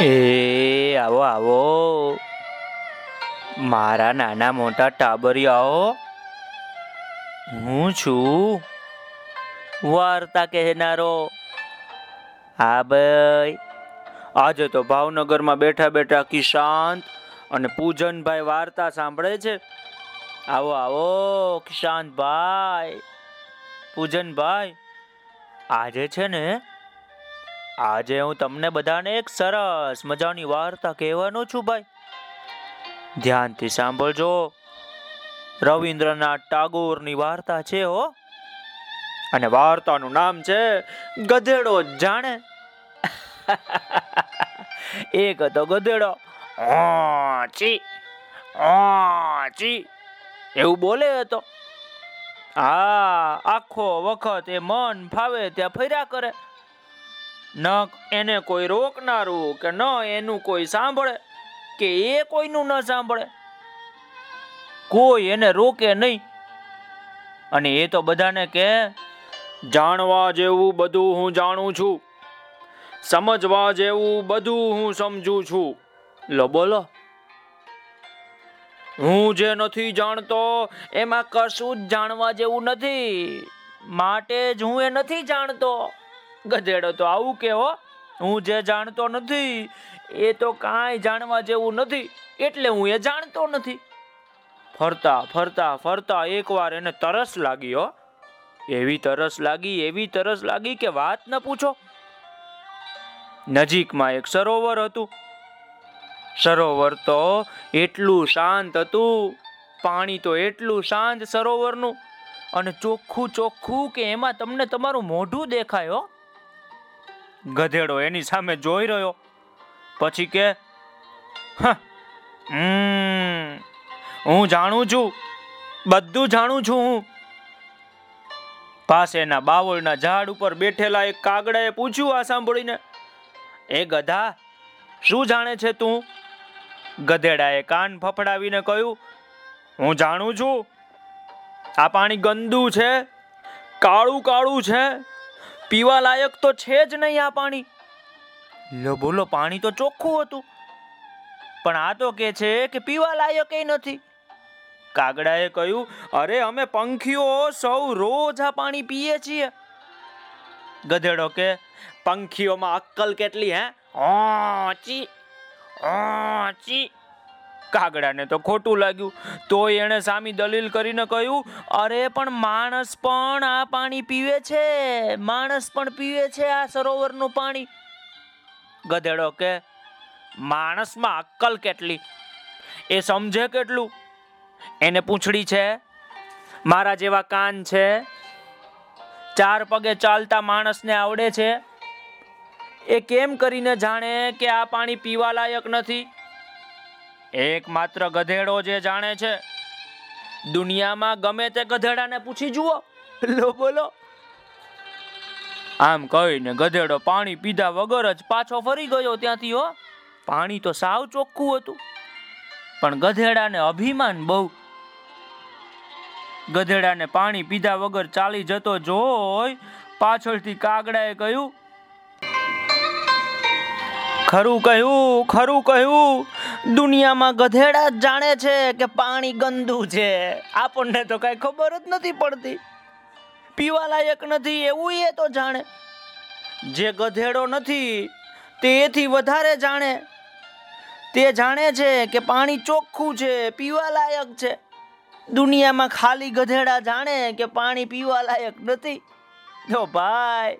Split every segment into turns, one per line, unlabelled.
એ, આવો આવો. મારા નાના મોટા ટાબરિયાઓ, હું છું. વાર્તા કહેનારો. હા ભાઈ. આજે તો ભાવનગરમાં બેઠા બેઠા કિશાંત અને પૂજનભાઈ વાર્તા સાંભળે છે. આવો આવો, કિશાંતભાઈ. પૂજનભાઈ, આજે છે ને આજે હું તમને બધાને એક સરસ મજાની વાર્તા કહેવાનો છું ભાઈ. ધ્યાનથી સાંભળજો. રવિન્દ્રનાથ ટાગોરની વાર્તા છે હો. અને વાર્તાનું નામ છે ગધેડો જાણે. એક હતો ગધેડો. "આ, ચી આ, ચી એવું બોલે હતો. હા આખો વખત એ મન ફાવે ત્યાં ફર્યા કરે. ન એને કોઈ રોકનારું કે ન એનું કોઈ સાંભળે, કે એ કોઈનું ન સાંભળે. કોઈ એને રોકે નહીં. અને એ તો બધાને કે જાણવા જેવું બધું હું જાણું છું. સમજવા જેવું બધું હું સમજું છું. લો, બોલો. હું જે નથી જાણતો, એમાં કશું જ જાણવા જેવું નથી. માટે જ હું એ નથી જાણતો. ગધેડો તો આવું કેવો હું જે જાણતો નથી, એ તો કાંઈ જાણવા જેવું નથી, એટલે હું એ જાણતો નથી. ફરતા ફરતા ફરતા એકવાર એને તરસ લાગી હો. એવી તરસ લાગી, એવી તરસ લાગી કે વાત ન પૂછો. નજીકમાં એક સરોવર હતું. સરોવર તો એટલું શાંત હતું, પાણી તો એટલું શાંત સરોવરનું, અને ચોખ્ખું ચોખ્ખું કે એમાં તમને તમારું મોઢું દેખાય હો. ગધેડો એની સામે જોઈ રહ્યો. પછી કે "હ, જાણું છું બધું જાણું છું હું. પાસેના બાવળના ઝાડ ઉપર બેઠેલા એક કાગડાએ પૂછ્યું આ સાંભળીને એ ગધા શું જાણે છે તું? ગધેડાએ કાન ફફડાવીને કહ્યું હું જાણું છું આ પાણી ગંદુ છે કાળું કાળું છે પીવા લાયક તો છે જ નહીં આ પાણી. લો બોલો પાણી તો ચોખ્ખું હતું. પણ આ તો કે છે કે પીવા લાયક નથી. કાગડાએ કહ્યું અરે અમે પંખીઓ સૌ રોજ આ પાણી પીએ છીએ. ગધેડો કે પંખીઓમાં અક્કલ કેટલી હે? "હા, ચી હા, ચી. કાગડાને તો ખોટું લાગ્યું. તોય એણે સામી દલીલ કરીને કહ્યું, અરે, પણ માણસ પણ આ પાણી પીવે છે. માણસ પણ પીવે છે આ સરોવરનું પાણી. ગધેડો કે, માણસમાં અક્કલ કેટલી? એ સમજે કેટલું? એને પૂંછડી છે, મારા જેવા કાન છે. ચાર પગે ચાલતા માણસને આવડે છે. એ કેમ કરીને જાણે કે આ પાણી પીવા લાયક નથી? એકમાત્ર ગધેડો જે જાણે છે, દુનિયામાં ગમે તે ગધેડાને પૂછી જુઓ. લો, બોલો. આમ કહીને ગધેડો પાણી પીધા વગર જ પાછો ફરી ગયો ત્યાંથી, હો. પાણી તો સાવ ચોખ્ખું હતું, પણ ગધેડાને અભિમાન બહુ. ગધેડાને પાણી પીધા વગર ચાલી જતો જોઈ પાછળથી કાગડાએ કહ્યું, ખરું કહ્યું ખરું કહ્યું દુનિયામાં ગધેડા જાણે છે કે પાણી ગંદુ છે. આપણને તો કઈ ખબર જ નથી પડતી. પીવા લાયક નથી, એવું એ તો જાણે. જે ગધેડો નથી તેથી વધારે જાણે. તે જાણે છે કે પાણી ચોખ્ખું છે પીવા લાયક છે. દુનિયામાં ખાલી ગધેડા જાણે કે પાણી પીવા લાયક નથી. જો ભાઈ,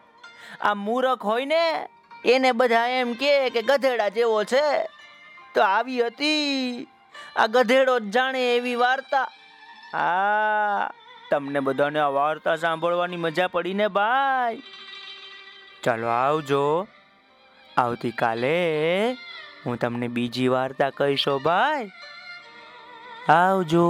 આ મૂરખ હોય ને, એને બધા એમ કે ગધેડા જેવો છે. તો આવી હતી. આ ગધેડો જાણે એવી વાર્તા. હા, તમને બધાને આ વાર્તા સાંભળવાની મજા પડી ને ભાઈ? ચાલો આવજો. આવતીકાલે હું તમને બીજી વાર્તા કહીશો ભાઈ. આવજો.